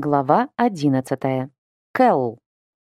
Глава 11. Кэл.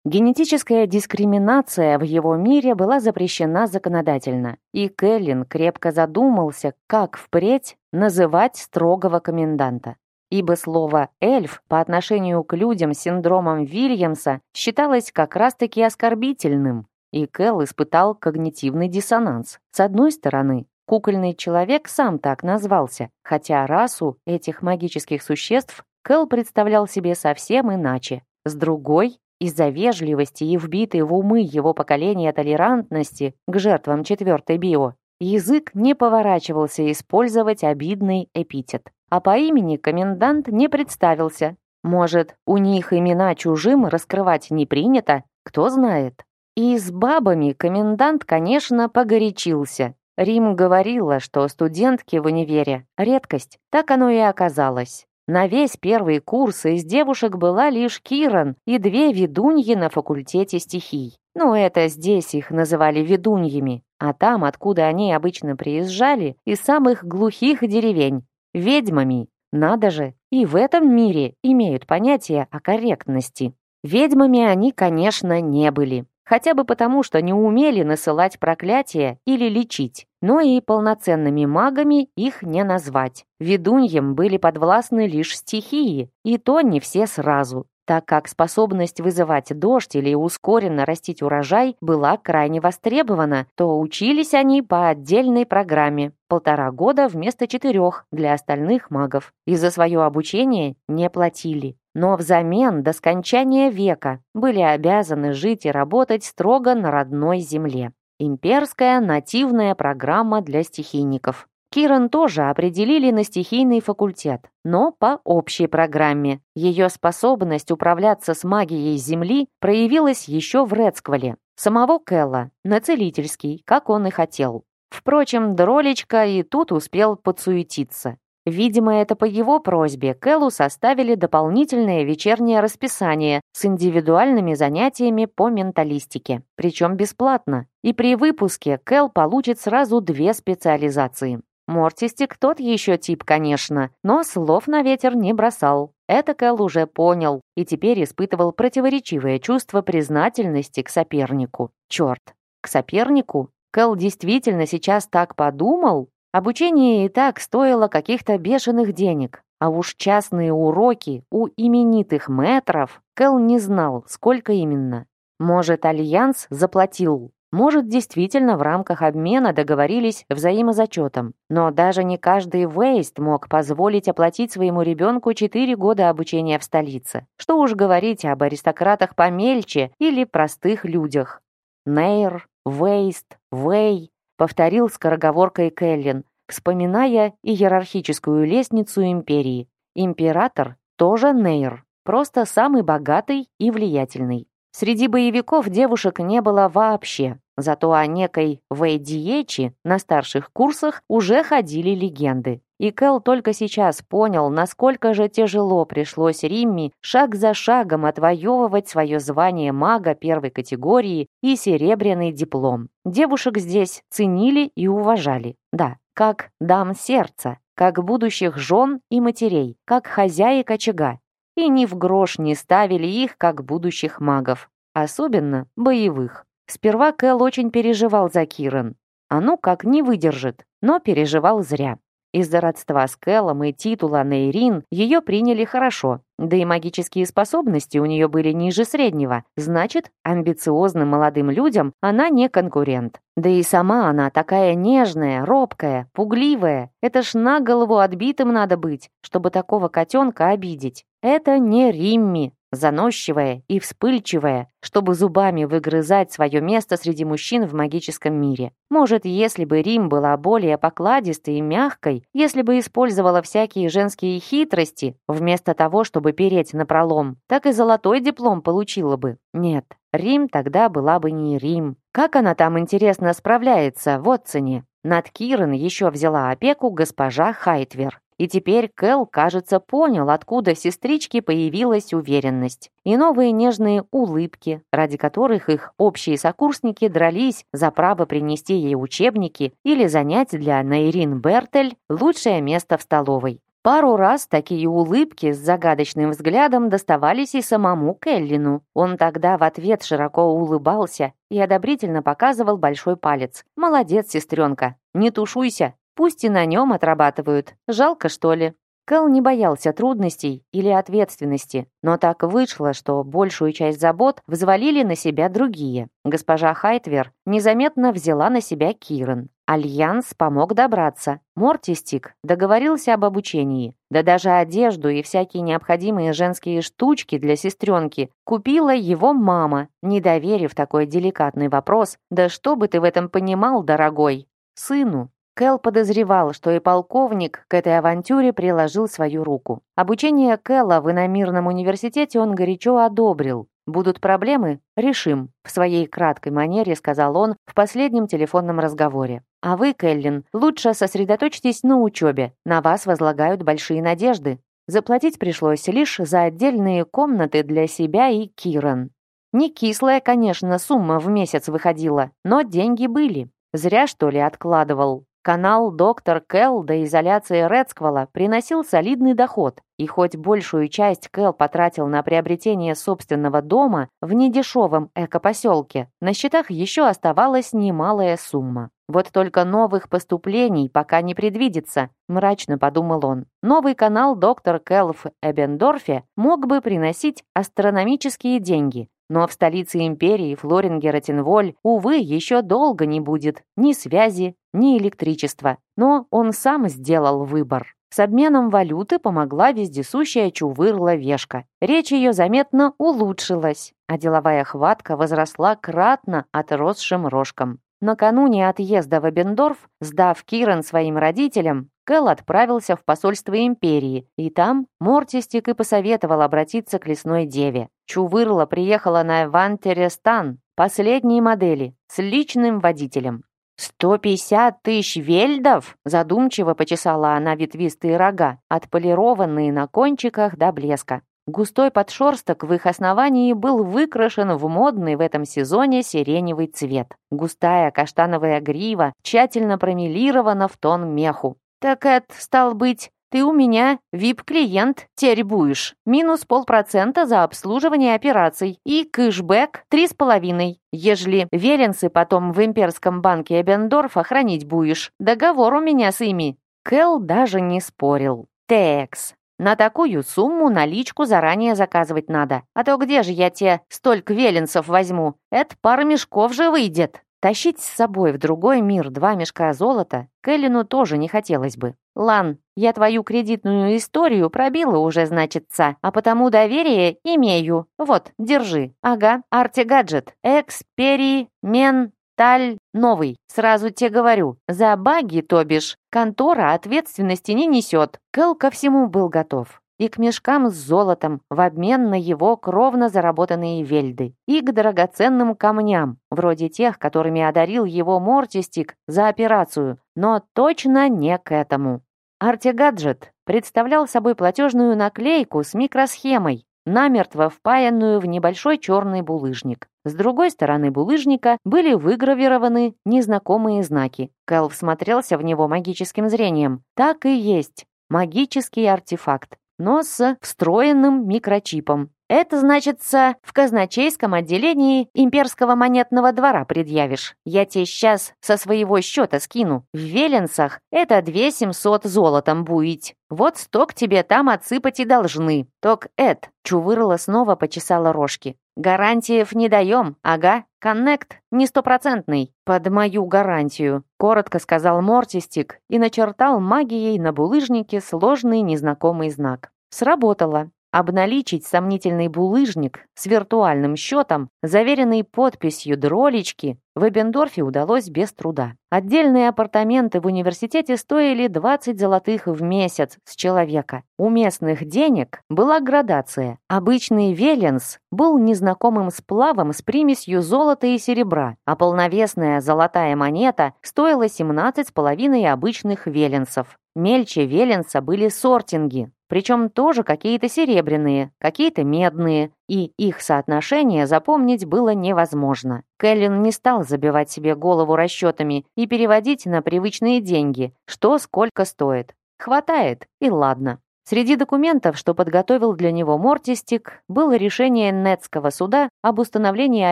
Генетическая дискриминация в его мире была запрещена законодательно, и Кэллин крепко задумался, как впредь называть строгого коменданта. Ибо слово «эльф» по отношению к людям с синдромом Вильямса считалось как раз-таки оскорбительным, и Кэл испытал когнитивный диссонанс. С одной стороны, кукольный человек сам так назвался, хотя расу этих магических существ Кэл представлял себе совсем иначе. С другой, из-за вежливости и вбитой в умы его поколения толерантности к жертвам четвертой био, язык не поворачивался использовать обидный эпитет. А по имени комендант не представился. Может, у них имена чужим раскрывать не принято? Кто знает. И с бабами комендант, конечно, погорячился. Рим говорила, что студентки в универе — редкость. Так оно и оказалось. На весь первый курс из девушек была лишь Киран и две ведуньи на факультете стихий. Ну, это здесь их называли ведуньями, а там, откуда они обычно приезжали, из самых глухих деревень, ведьмами. Надо же, и в этом мире имеют понятие о корректности. Ведьмами они, конечно, не были. Хотя бы потому, что не умели насылать проклятия или лечить. Но и полноценными магами их не назвать. Ведуньям были подвластны лишь стихии, и то не все сразу так как способность вызывать дождь или ускоренно растить урожай была крайне востребована, то учились они по отдельной программе, полтора года вместо четырех для остальных магов, и за свое обучение не платили но взамен до скончания века были обязаны жить и работать строго на родной земле. Имперская нативная программа для стихийников. Киран тоже определили на стихийный факультет, но по общей программе. Ее способность управляться с магией Земли проявилась еще в Рецквале. Самого Келла на целительский, как он и хотел. Впрочем, Дролечка и тут успел подсуетиться. Видимо, это по его просьбе Кэллу составили дополнительное вечернее расписание с индивидуальными занятиями по менталистике, причем бесплатно. И при выпуске Кэл получит сразу две специализации. Мортистик тот еще тип, конечно, но слов на ветер не бросал. Это Кэл уже понял и теперь испытывал противоречивое чувство признательности к сопернику. Черт, к сопернику? Кэл действительно сейчас так подумал? Обучение и так стоило каких-то бешеных денег, а уж частные уроки у именитых мэтров Кэл не знал, сколько именно. Может, Альянс заплатил, может, действительно в рамках обмена договорились взаимозачетом. Но даже не каждый Вейст мог позволить оплатить своему ребенку 4 года обучения в столице. Что уж говорить об аристократах помельче или простых людях. Нейр, Вейст, Вей повторил скороговоркой Келлин, вспоминая иерархическую лестницу империи. Император тоже Нейр, просто самый богатый и влиятельный. Среди боевиков девушек не было вообще, зато о некой Вейдиечи на старших курсах уже ходили легенды. И Кэл только сейчас понял, насколько же тяжело пришлось Римми шаг за шагом отвоевывать свое звание мага первой категории и серебряный диплом. Девушек здесь ценили и уважали. Да, как дам сердца, как будущих жен и матерей, как хозяек очага. И ни в грош не ставили их, как будущих магов. Особенно боевых. Сперва Кэл очень переживал за Киран. А ну как не выдержит, но переживал зря. Из-за родства с Кэллом и титула Нейрин ее приняли хорошо, да и магические способности у нее были ниже среднего, значит, амбициозным молодым людям она не конкурент. Да и сама она такая нежная, робкая, пугливая. Это ж на голову отбитым надо быть, чтобы такого котенка обидеть. Это не Римми, заносчивая и вспыльчивая, чтобы зубами выгрызать свое место среди мужчин в магическом мире. Может, если бы Рим была более покладистой и мягкой, если бы использовала всякие женские хитрости, вместо того, чтобы переть на пролом, так и золотой диплом получила бы. Нет, Рим тогда была бы не Рим. Как она там, интересно, справляется в Отцене? Над Кирен еще взяла опеку госпожа Хайтвер. И теперь Кэл, кажется, понял, откуда в сестричке появилась уверенность. И новые нежные улыбки, ради которых их общие сокурсники дрались за право принести ей учебники или занять для Нейрин Бертель лучшее место в столовой. Пару раз такие улыбки с загадочным взглядом доставались и самому Келлину. Он тогда в ответ широко улыбался и одобрительно показывал большой палец. «Молодец, сестренка, не тушуйся, пусть и на нем отрабатывают. Жалко, что ли?» Кэл не боялся трудностей или ответственности, но так вышло, что большую часть забот взвалили на себя другие. Госпожа Хайтвер незаметно взяла на себя Киран. Альянс помог добраться. Мортистик договорился об обучении. Да даже одежду и всякие необходимые женские штучки для сестренки купила его мама, не доверив такой деликатный вопрос. «Да что бы ты в этом понимал, дорогой?» Сыну. Кэл подозревал, что и полковник к этой авантюре приложил свою руку. Обучение Кэла в иномирном университете он горячо одобрил. «Будут проблемы? Решим», — в своей краткой манере сказал он в последнем телефонном разговоре. «А вы, Келлин, лучше сосредоточьтесь на учебе. На вас возлагают большие надежды. Заплатить пришлось лишь за отдельные комнаты для себя и Киран. Не кислая, конечно, сумма в месяц выходила, но деньги были. Зря, что ли, откладывал. Канал «Доктор Кэл» до изоляции Редсквала приносил солидный доход, и хоть большую часть Кэл потратил на приобретение собственного дома в недешевом экопоселке, на счетах еще оставалась немалая сумма. Вот только новых поступлений пока не предвидится, мрачно подумал он. Новый канал «Доктор Кэл» в Эбендорфе мог бы приносить астрономические деньги, но в столице империи Флорингера-Тинволь, увы, еще долго не будет ни связи, ни электричества. Но он сам сделал выбор. С обменом валюты помогла вездесущая чувырла-вешка. Речь ее заметно улучшилась, а деловая хватка возросла кратно отросшим рожкам. Накануне отъезда в Эбендорф, сдав Киран своим родителям, Кэл отправился в посольство империи, и там Мортистик и посоветовал обратиться к лесной деве. Чувырла приехала на Вантерестан, последней модели, с личным водителем. «Сто пятьдесят тысяч вельдов?» Задумчиво почесала она ветвистые рога, отполированные на кончиках до блеска. Густой подшерсток в их основании был выкрашен в модный в этом сезоне сиреневый цвет. Густая каштановая грива тщательно промелирована в тон меху. «Так это, стал быть, ты у меня вип-клиент, теперь будешь. Минус полпроцента за обслуживание операций и кэшбэк три с половиной. Ежели веленсы потом в имперском банке Эбендорфа хранить будешь, договор у меня с ими». Кэл даже не спорил. «Текс, на такую сумму наличку заранее заказывать надо. А то где же я те столько веленцев возьму? Это пара мешков же выйдет. Тащить с собой в другой мир два мешка золота Кэллину тоже не хотелось бы. «Лан, я твою кредитную историю пробила уже, значится, а потому доверие имею. Вот, держи. Ага, арти-гаджет. Эксперимент Таль новый, сразу тебе говорю. За баги, то бишь, контора ответственности не несет. Кэл ко всему был готов. И к мешкам с золотом в обмен на его кровно заработанные вельды. И к драгоценным камням, вроде тех, которыми одарил его Мортистик за операцию. Но точно не к этому. Артигаджет представлял собой платежную наклейку с микросхемой, намертво впаянную в небольшой черный булыжник. С другой стороны булыжника были выгравированы незнакомые знаки. Кэл всмотрелся в него магическим зрением. Так и есть. Магический артефакт, но с встроенным микрочипом. Это, значится, в казначейском отделении имперского монетного двора предъявишь. Я тебе сейчас со своего счета скину. В Веленсах это две семьсот золотом буить. Вот сток тебе там отсыпать и должны. Ток Эд. Чувырла снова почесала рожки. Гарантиев не даем, ага. Коннект не стопроцентный. Под мою гарантию. Коротко сказал Мортистик и начертал магией на булыжнике сложный незнакомый знак. Сработало. Обналичить сомнительный булыжник с виртуальным счетом, заверенный подписью дролечки, в Эбендорфе удалось без труда. Отдельные апартаменты в университете стоили 20 золотых в месяц с человека. У местных денег была градация. Обычный веленс был незнакомым сплавом с примесью золота и серебра, а полновесная золотая монета стоила 17,5 обычных веленсов. Мельче веленса были сортинги, причем тоже какие-то серебряные, какие-то медные, и их соотношение запомнить было невозможно. Кэллин не стал забивать себе голову расчетами и переводить на привычные деньги, что сколько стоит. Хватает, и ладно. Среди документов, что подготовил для него Мортистик, было решение Нетского суда об установлении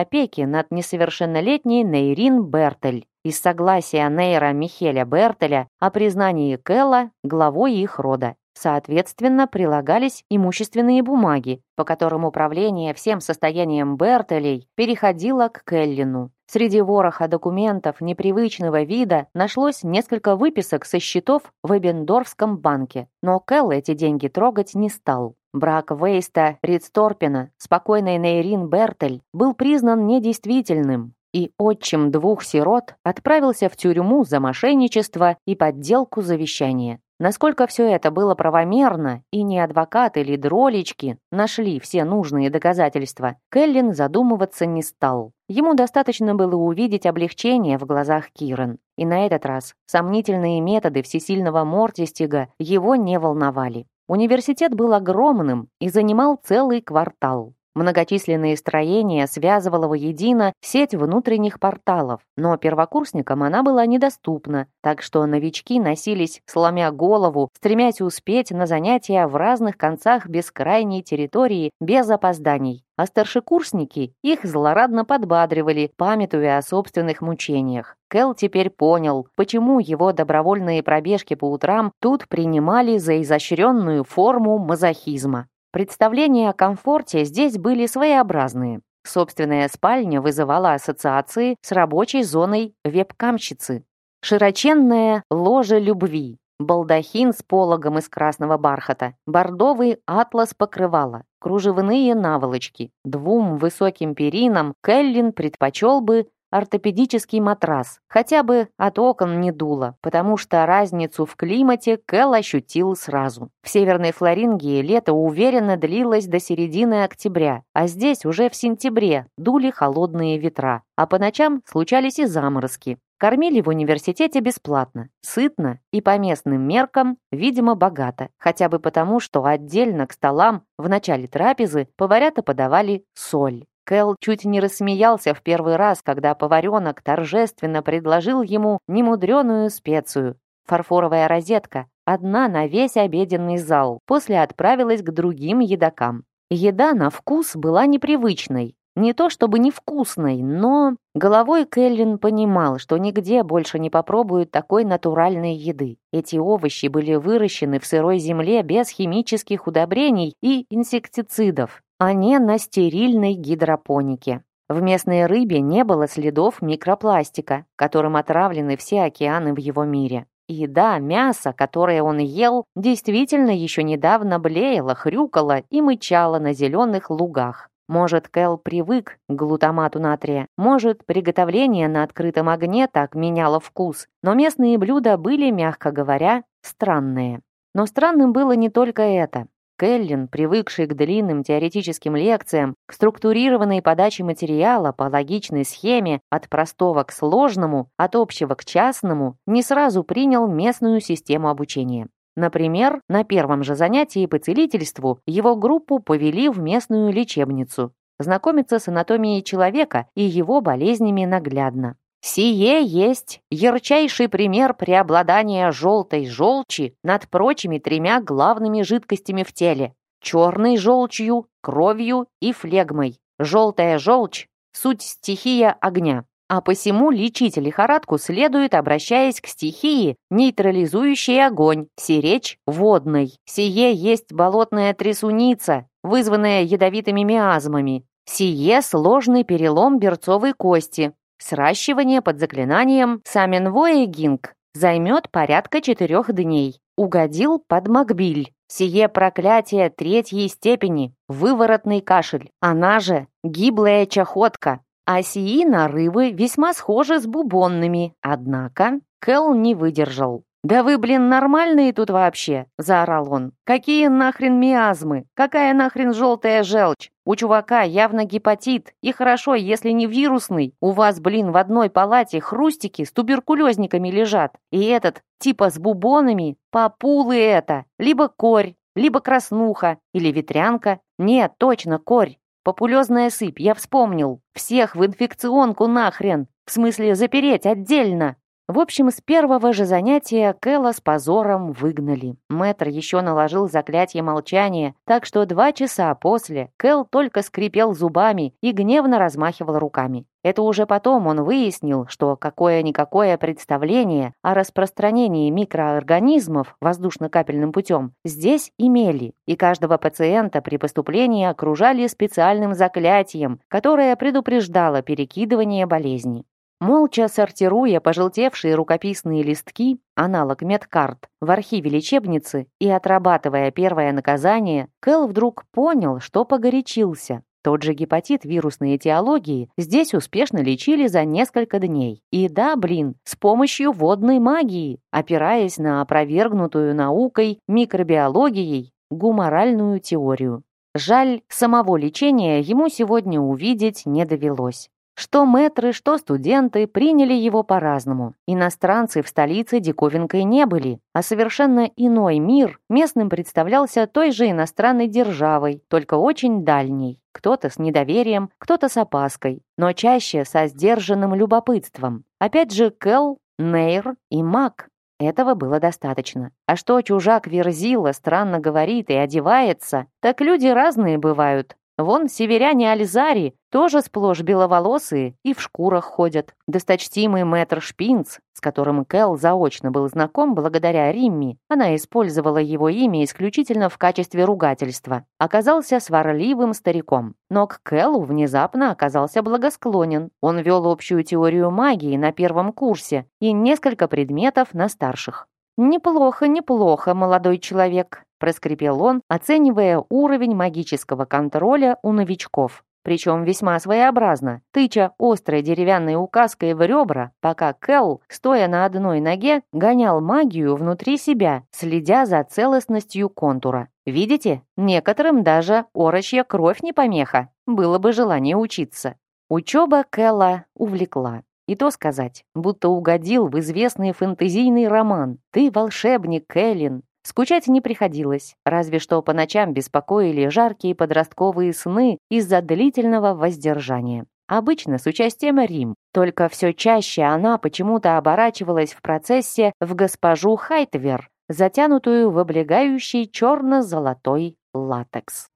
опеки над несовершеннолетней Нейрин Бертель из согласия Нейра Михеля Бертеля о признании Кэлла главой их рода. Соответственно, прилагались имущественные бумаги, по которым управление всем состоянием Бертелей переходило к Келлину. Среди вороха документов непривычного вида нашлось несколько выписок со счетов в Эбендорфском банке, но Келл эти деньги трогать не стал. Брак Вейста Ридсторпена с покойной Нейрин Бертель был признан недействительным, и отчим двух сирот отправился в тюрьму за мошенничество и подделку завещания. Насколько все это было правомерно, и не адвокат или дролечки нашли все нужные доказательства, Келлин задумываться не стал. Ему достаточно было увидеть облегчение в глазах Кирен. И на этот раз сомнительные методы всесильного Мортистига его не волновали. Университет был огромным и занимал целый квартал. Многочисленные строения связывала воедино сеть внутренних порталов, но первокурсникам она была недоступна, так что новички носились, сломя голову, стремясь успеть на занятия в разных концах бескрайней территории без опозданий. А старшекурсники их злорадно подбадривали, памятуя о собственных мучениях. Кэл теперь понял, почему его добровольные пробежки по утрам тут принимали за изощренную форму мазохизма. Представления о комфорте здесь были своеобразные. Собственная спальня вызывала ассоциации с рабочей зоной вебкамщицы. Широченное ложе любви, балдахин с пологом из красного бархата, бордовый атлас покрывала, кружевные наволочки. Двум высоким перинам Келлин предпочел бы ортопедический матрас, хотя бы от окон не дуло, потому что разницу в климате Кэл ощутил сразу. В Северной Флорингии лето уверенно длилось до середины октября, а здесь уже в сентябре дули холодные ветра, а по ночам случались и заморозки. Кормили в университете бесплатно, сытно и по местным меркам, видимо, богато, хотя бы потому, что отдельно к столам в начале трапезы поварята подавали соль. Кэл чуть не рассмеялся в первый раз, когда поваренок торжественно предложил ему немудреную специю. Фарфоровая розетка, одна на весь обеденный зал, после отправилась к другим едокам. Еда на вкус была непривычной, не то чтобы невкусной, но... Головой Кэллин понимал, что нигде больше не попробуют такой натуральной еды. Эти овощи были выращены в сырой земле без химических удобрений и инсектицидов а не на стерильной гидропонике. В местной рыбе не было следов микропластика, которым отравлены все океаны в его мире. И да, мясо, которое он ел, действительно еще недавно блеяло, хрюкало и мычало на зеленых лугах. Может, Кэл привык к глутамату натрия, может, приготовление на открытом огне так меняло вкус, но местные блюда были, мягко говоря, странные. Но странным было не только это. Келлин, привыкший к длинным теоретическим лекциям, к структурированной подаче материала по логичной схеме от простого к сложному, от общего к частному, не сразу принял местную систему обучения. Например, на первом же занятии по целительству его группу повели в местную лечебницу, знакомиться с анатомией человека и его болезнями наглядно. Сие есть ярчайший пример преобладания желтой желчи над прочими тремя главными жидкостями в теле – черной желчью, кровью и флегмой. Желтая желчь – суть стихия огня. А посему лечить лихорадку следует, обращаясь к стихии, нейтрализующей огонь, сиречь водной. Сие есть болотная трясуница, вызванная ядовитыми миазмами. Сие сложный перелом берцовой кости, Сращивание под заклинанием Саменвоегинг займет порядка четырех дней. Угодил под Макбиль. Сие проклятие третьей степени, выворотный кашель, она же гиблая чахотка. А сии нарывы весьма схожи с бубонными, однако Кэл не выдержал. «Да вы, блин, нормальные тут вообще!» – заорал он. «Какие нахрен миазмы? Какая нахрен желтая желчь? У чувака явно гепатит. И хорошо, если не вирусный. У вас, блин, в одной палате хрустики с туберкулезниками лежат. И этот, типа с бубонами, популы это. Либо корь, либо краснуха, или ветрянка. Нет, точно, корь. Популезная сыпь, я вспомнил. Всех в инфекционку нахрен. В смысле, запереть отдельно. В общем, с первого же занятия Кэлла с позором выгнали. Мэтр еще наложил заклятие молчания, так что два часа после Кэл только скрипел зубами и гневно размахивал руками. Это уже потом он выяснил, что какое-никакое представление о распространении микроорганизмов воздушно-капельным путем здесь имели, и каждого пациента при поступлении окружали специальным заклятием, которое предупреждало перекидывание болезни. Молча сортируя пожелтевшие рукописные листки, аналог медкарт, в архиве лечебницы и отрабатывая первое наказание, Кэл вдруг понял, что погорячился. Тот же гепатит вирусной этиологии здесь успешно лечили за несколько дней. И да, блин, с помощью водной магии, опираясь на опровергнутую наукой, микробиологией, гуморальную теорию. Жаль, самого лечения ему сегодня увидеть не довелось. Что мэтры, что студенты приняли его по-разному. Иностранцы в столице диковинкой не были, а совершенно иной мир местным представлялся той же иностранной державой, только очень дальней. Кто-то с недоверием, кто-то с опаской, но чаще со сдержанным любопытством. Опять же, Кэл, Нейр и Мак. Этого было достаточно. А что чужак Верзила странно говорит и одевается, так люди разные бывают. Вон северяне Альзари тоже сплошь беловолосые и в шкурах ходят. Досточтимый мэтр Шпинц, с которым Кэл заочно был знаком благодаря Римми, она использовала его имя исключительно в качестве ругательства, оказался сварливым стариком. Но к Кэлу внезапно оказался благосклонен. Он вел общую теорию магии на первом курсе и несколько предметов на старших. «Неплохо, неплохо, молодой человек», проскрипел он, оценивая уровень магического контроля у новичков. Причем весьма своеобразно, тыча острой деревянной указкой в ребра, пока Кэл, стоя на одной ноге, гонял магию внутри себя, следя за целостностью контура. Видите, некоторым даже орочья кровь не помеха. Было бы желание учиться. Учеба Кэлла увлекла. И то сказать, будто угодил в известный фэнтезийный роман. «Ты волшебник, Кэллин, Скучать не приходилось, разве что по ночам беспокоили жаркие подростковые сны из-за длительного воздержания. Обычно с участием Рим, только все чаще она почему-то оборачивалась в процессе в госпожу Хайтвер, затянутую в облегающий черно-золотой латекс.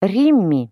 Римми.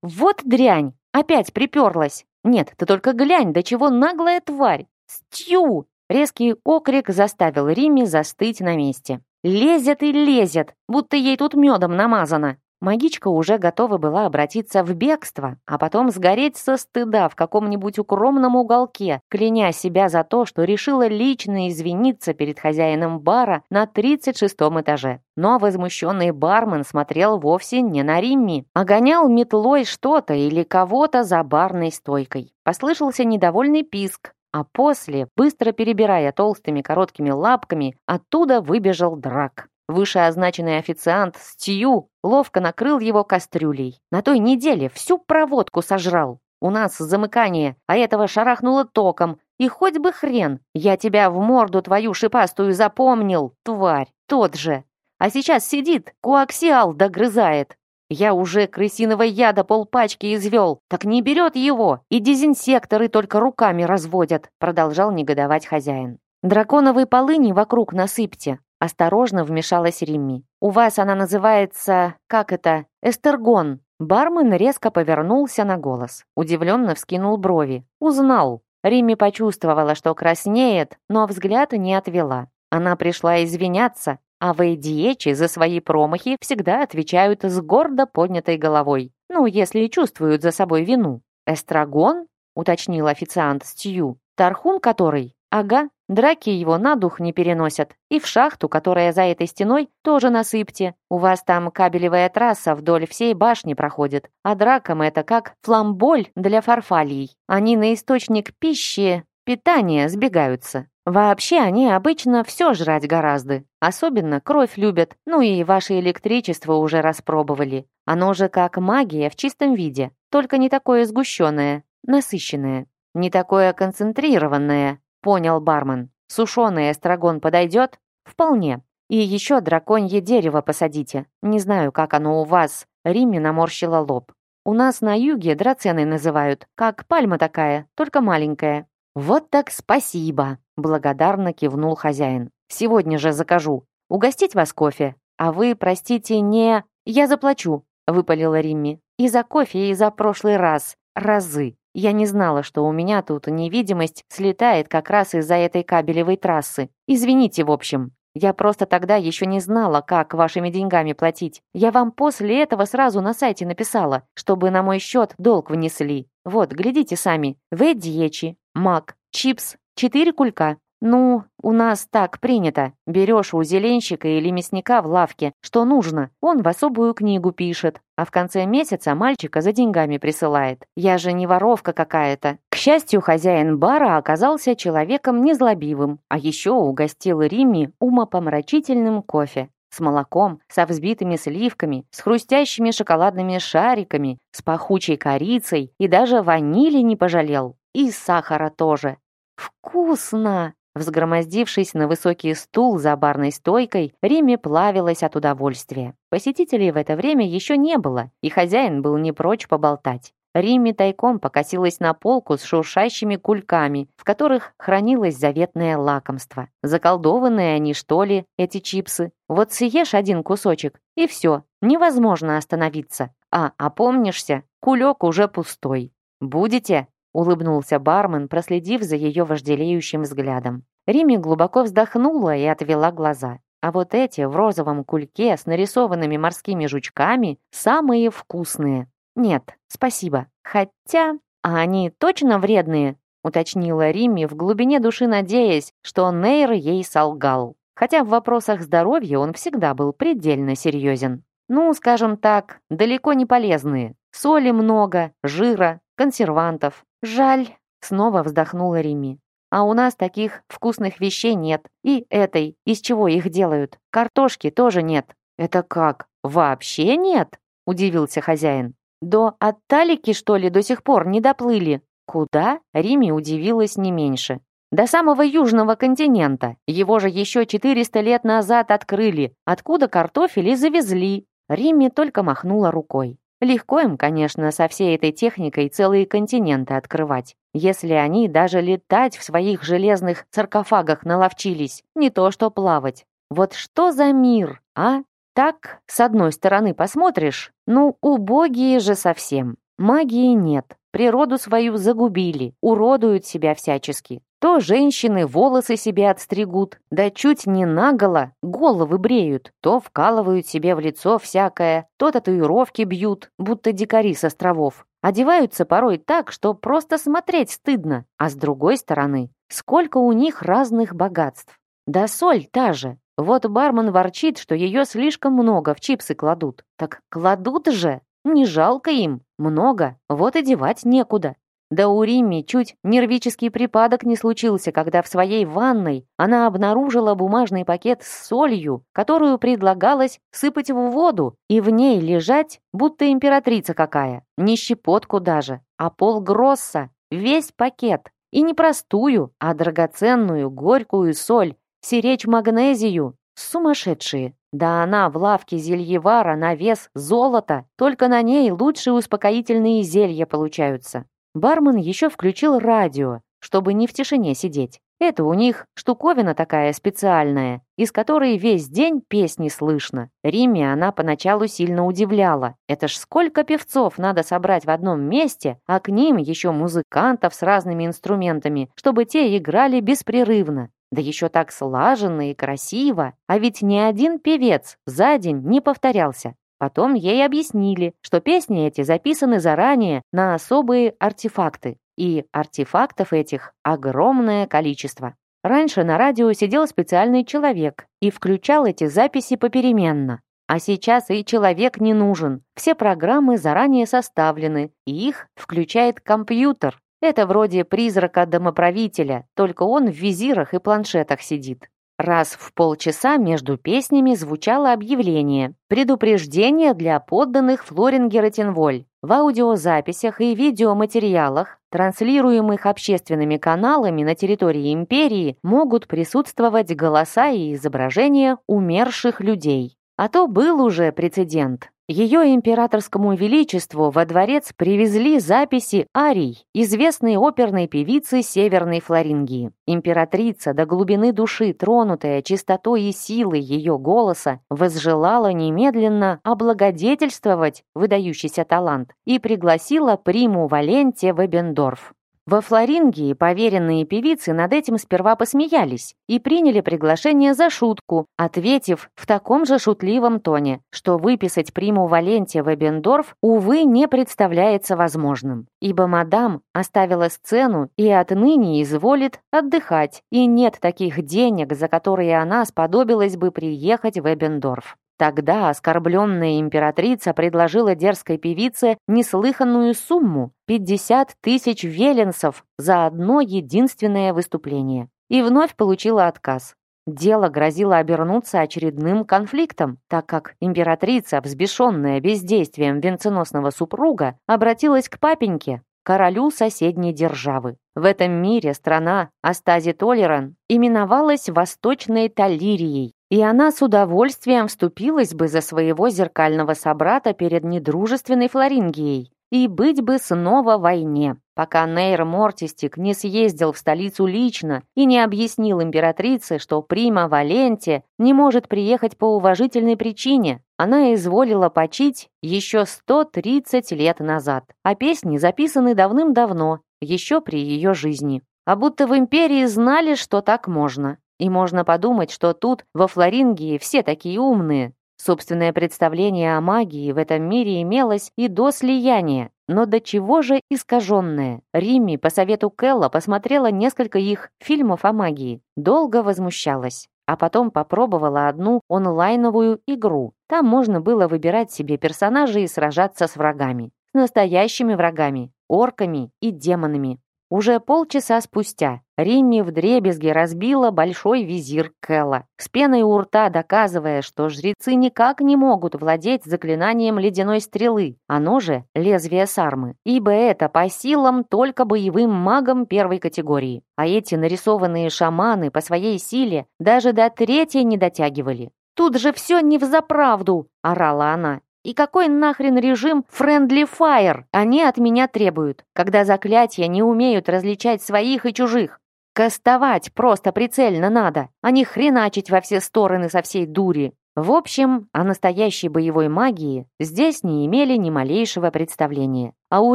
Вот дрянь, опять приперлась. Нет, ты только глянь, до чего наглая тварь. «Стью!» Резкий окрик заставил Римми застыть на месте. «Лезет и лезет, будто ей тут медом намазано!» Магичка уже готова была обратиться в бегство, а потом сгореть со стыда в каком-нибудь укромном уголке, кляня себя за то, что решила лично извиниться перед хозяином бара на 36-м этаже. Но возмущенный бармен смотрел вовсе не на Римми, а гонял метлой что-то или кого-то за барной стойкой. Послышался недовольный писк, а после, быстро перебирая толстыми короткими лапками, оттуда выбежал драк. Вышеозначенный официант Стью ловко накрыл его кастрюлей. На той неделе всю проводку сожрал. У нас замыкание, а этого шарахнуло током. И хоть бы хрен, я тебя в морду твою шипастую запомнил, тварь, тот же. А сейчас сидит, коаксиал догрызает. Я уже крысиного яда полпачки извел, так не берет его, и дезинсекторы только руками разводят», продолжал негодовать хозяин. «Драконовые полыни вокруг насыпьте», осторожно вмешалась Римми. «У вас она называется, как это, эстергон». Бармен резко повернулся на голос. Удивленно вскинул брови. Узнал. Римми почувствовала, что краснеет, но взгляд не отвела. Она пришла извиняться, а вейдиечи за свои промахи всегда отвечают с гордо поднятой головой. Ну, если чувствуют за собой вину. «Эстрагон?» — уточнил официант Стью. «Тархун который?» «Ага, драки его на дух не переносят. И в шахту, которая за этой стеной, тоже насыпьте. У вас там кабелевая трасса вдоль всей башни проходит. А дракам это как фламболь для фарфалий. Они на источник пищи, питания сбегаются. Вообще они обычно все жрать гораздо. Особенно кровь любят, ну и ваше электричество уже распробовали. Оно же как магия в чистом виде, только не такое сгущенное, насыщенное. Не такое концентрированное, понял бармен. Сушеный эстрагон подойдет? Вполне. И еще драконье дерево посадите. Не знаю, как оно у вас. Римми наморщила лоб. У нас на юге драценой называют, как пальма такая, только маленькая». «Вот так спасибо!» — благодарно кивнул хозяин. «Сегодня же закажу. Угостить вас кофе? А вы, простите, не...» «Я заплачу», — выпалила Римми. «И за кофе, и за прошлый раз. Разы. Я не знала, что у меня тут невидимость слетает как раз из-за этой кабелевой трассы. Извините, в общем. Я просто тогда еще не знала, как вашими деньгами платить. Я вам после этого сразу на сайте написала, чтобы на мой счет долг внесли. Вот, глядите сами. Ведьечи, мак, чипс, четыре кулька. «Ну, у нас так принято. Берешь у зеленщика или мясника в лавке, что нужно. Он в особую книгу пишет, а в конце месяца мальчика за деньгами присылает. Я же не воровка какая-то». К счастью, хозяин бара оказался человеком незлобивым, а еще угостил Римми умопомрачительным кофе. С молоком, со взбитыми сливками, с хрустящими шоколадными шариками, с пахучей корицей и даже ванили не пожалел. И сахара тоже. «Вкусно!» Взгромоздившись на высокий стул за барной стойкой, Риме плавилась от удовольствия. Посетителей в это время еще не было, и хозяин был не прочь поболтать. Римми тайком покосилась на полку с шуршащими кульками, в которых хранилось заветное лакомство. Заколдованные они, что ли, эти чипсы? Вот съешь один кусочек, и все, невозможно остановиться. А опомнишься, кулек уже пустой. «Будете?» Улыбнулся бармен, проследив за ее вожделеющим взглядом. Рими глубоко вздохнула и отвела глаза. А вот эти в розовом кульке с нарисованными морскими жучками самые вкусные. Нет, спасибо. Хотя, а они точно вредные? уточнила Римми в глубине души надеясь, что Нейр ей солгал. Хотя в вопросах здоровья он всегда был предельно серьезен. Ну, скажем так, далеко не полезные. Соли много, жира, консервантов. Жаль, снова вздохнула Рими. А у нас таких вкусных вещей нет. И этой, из чего их делают. Картошки тоже нет. Это как? Вообще нет? Удивился хозяин. До Отталики, что ли, до сих пор не доплыли? Куда? Рими удивилась не меньше. До самого южного континента. Его же еще 400 лет назад открыли. Откуда картофель и завезли. Римми только махнула рукой. Легко им, конечно, со всей этой техникой целые континенты открывать, если они даже летать в своих железных саркофагах наловчились, не то что плавать. Вот что за мир, а? Так, с одной стороны посмотришь, ну, убогие же совсем. Магии нет, природу свою загубили, уродуют себя всячески. То женщины волосы себе отстригут, да чуть не наголо головы бреют, то вкалывают себе в лицо всякое, то татуировки бьют, будто дикари с островов. Одеваются порой так, что просто смотреть стыдно. А с другой стороны, сколько у них разных богатств. Да соль та же. Вот бармен ворчит, что ее слишком много в чипсы кладут. Так кладут же, не жалко им. Много, вот и девать некуда. Да у Римми чуть нервический припадок не случился, когда в своей ванной она обнаружила бумажный пакет с солью, которую предлагалось сыпать в воду и в ней лежать, будто императрица какая. Не щепотку даже, а полгросса, весь пакет. И не простую, а драгоценную горькую соль, сиречь магнезию. Сумасшедшие. Да она в лавке зельевара на вес золота, только на ней лучшие успокоительные зелья получаются. Бармен еще включил радио, чтобы не в тишине сидеть. Это у них штуковина такая специальная, из которой весь день песни слышно. Риме она поначалу сильно удивляла. Это ж сколько певцов надо собрать в одном месте, а к ним еще музыкантов с разными инструментами, чтобы те играли беспрерывно. Да еще так слаженно и красиво. А ведь ни один певец за день не повторялся. Потом ей объяснили, что песни эти записаны заранее на особые артефакты, и артефактов этих огромное количество. Раньше на радио сидел специальный человек и включал эти записи попеременно. А сейчас и человек не нужен. Все программы заранее составлены, и их включает компьютер. Это вроде призрака домоправителя, только он в визирах и планшетах сидит. Раз в полчаса между песнями звучало объявление «Предупреждение для подданных Флорингера Тинволь». В аудиозаписях и видеоматериалах, транслируемых общественными каналами на территории империи, могут присутствовать голоса и изображения умерших людей. А то был уже прецедент. Ее императорскому величеству во дворец привезли записи арий, известной оперной певицы Северной Флорингии. Императрица, до глубины души тронутая чистотой и силой ее голоса, возжелала немедленно облагодетельствовать выдающийся талант и пригласила приму Валенте в Эбендорф. Во Флорингии поверенные певицы над этим сперва посмеялись и приняли приглашение за шутку, ответив в таком же шутливом тоне, что выписать приму Валенте в Эбендорф, увы, не представляется возможным, ибо мадам оставила сцену и отныне изволит отдыхать, и нет таких денег, за которые она сподобилась бы приехать в Эбендорф. Тогда оскорбленная императрица предложила дерзкой певице неслыханную сумму – 50 тысяч веленцев за одно единственное выступление. И вновь получила отказ. Дело грозило обернуться очередным конфликтом, так как императрица, взбешенная бездействием венценосного супруга, обратилась к папеньке, королю соседней державы. В этом мире страна Астази Толеран именовалась Восточной Талирией, и она с удовольствием вступилась бы за своего зеркального собрата перед недружественной Флорингией, и быть бы снова в войне, пока Нейр Мортистик не съездил в столицу лично и не объяснил императрице, что Прима Валенте не может приехать по уважительной причине. Она изволила почить еще 130 лет назад, а песни записаны давным-давно, еще при ее жизни. А будто в империи знали, что так можно. И можно подумать, что тут, во Флорингии, все такие умные. Собственное представление о магии в этом мире имелось и до слияния, но до чего же искаженное. Римми по совету Келла посмотрела несколько их фильмов о магии, долго возмущалась, а потом попробовала одну онлайновую игру. Там можно было выбирать себе персонажей и сражаться с врагами. С настоящими врагами, орками и демонами. Уже полчаса спустя Римми вдребезги разбила большой визир Кэлла, с пеной у рта доказывая, что жрецы никак не могут владеть заклинанием ледяной стрелы, оно же лезвие сармы, ибо это по силам только боевым магам первой категории. А эти нарисованные шаманы по своей силе даже до третьей не дотягивали. «Тут же все не взаправду!» – орала она. И какой нахрен режим Friendly Fire они от меня требуют, когда заклятия не умеют различать своих и чужих? Кастовать просто прицельно надо, а не хреначить во все стороны со всей дури. В общем, о настоящей боевой магии здесь не имели ни малейшего представления. А у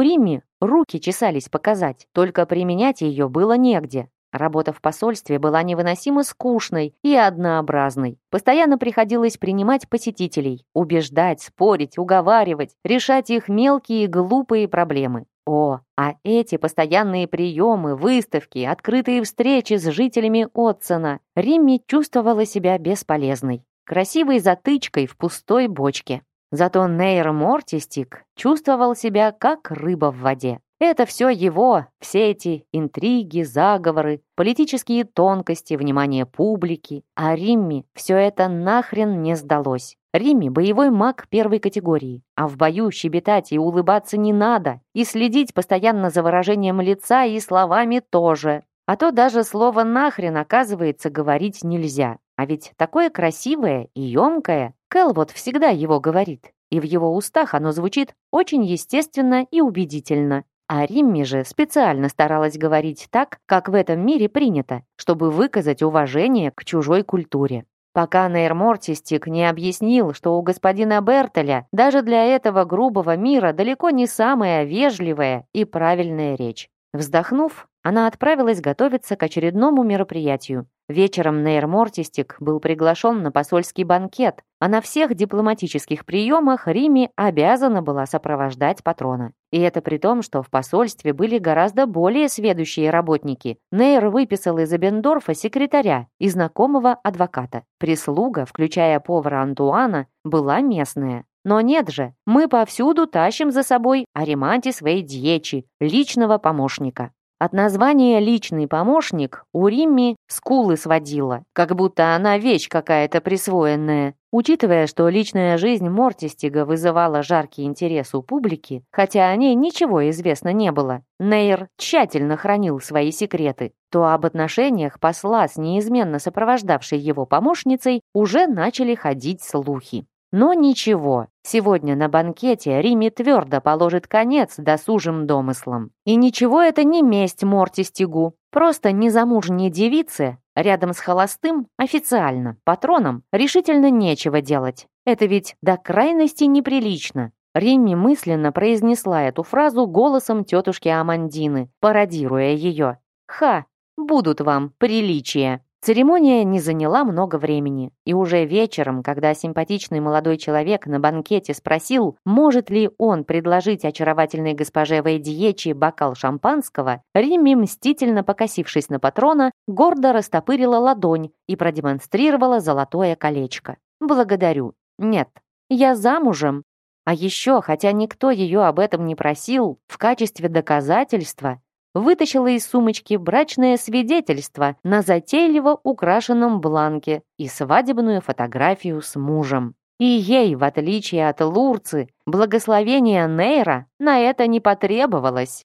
Римми руки чесались показать, только применять ее было негде. Работа в посольстве была невыносимо скучной и однообразной. Постоянно приходилось принимать посетителей, убеждать, спорить, уговаривать, решать их мелкие глупые проблемы. О, а эти постоянные приемы, выставки, открытые встречи с жителями Отсона. Римми чувствовала себя бесполезной, красивой затычкой в пустой бочке. Зато Нейр Мортистик чувствовал себя как рыба в воде. Это все его, все эти интриги, заговоры, политические тонкости, внимание публики. А Римми все это нахрен не сдалось. Римми – боевой маг первой категории, а в бою щебетать и улыбаться не надо, и следить постоянно за выражением лица и словами тоже. А то даже слово «нахрен» оказывается говорить нельзя. А ведь такое красивое и емкое. Кэл вот всегда его говорит. И в его устах оно звучит очень естественно и убедительно. А Римми же специально старалась говорить так, как в этом мире принято, чтобы выказать уважение к чужой культуре. Пока Нейр Мортистик не объяснил, что у господина Бертеля даже для этого грубого мира далеко не самая вежливая и правильная речь. Вздохнув, она отправилась готовиться к очередному мероприятию. Вечером Нейр Мортистик был приглашен на посольский банкет, а на всех дипломатических приемах Рими обязана была сопровождать патрона. И это при том, что в посольстве были гораздо более сведущие работники. Нейр выписал из Эбендорфа секретаря и знакомого адвоката. Прислуга, включая повара Антуана, была местная. Но нет же, мы повсюду тащим за собой Ариманти своей дьечи, личного помощника. От названия «личный помощник» у Римми скулы сводила, как будто она вещь какая-то присвоенная. Учитывая, что личная жизнь Мортистига вызывала жаркий интерес у публики, хотя о ней ничего известно не было, Нейр тщательно хранил свои секреты, то об отношениях посла с неизменно сопровождавшей его помощницей уже начали ходить слухи. Но ничего, сегодня на банкете Рими твердо положит конец досужим домыслам. И ничего это не месть Мортистигу, просто незамужние девицы рядом с холостым официально, патроном, решительно нечего делать. Это ведь до крайности неприлично. Римми мысленно произнесла эту фразу голосом тетушки Амандины, пародируя ее. «Ха! Будут вам приличия!» Церемония не заняла много времени, и уже вечером, когда симпатичный молодой человек на банкете спросил, может ли он предложить очаровательной госпоже Вейдиечи бокал шампанского, Римми, мстительно покосившись на патрона, гордо растопырила ладонь и продемонстрировала золотое колечко. «Благодарю. Нет, я замужем, а еще, хотя никто ее об этом не просил, в качестве доказательства вытащила из сумочки брачное свидетельство на затейливо украшенном бланке и свадебную фотографию с мужем. И ей, в отличие от Лурцы, благословения Нейра на это не потребовалось.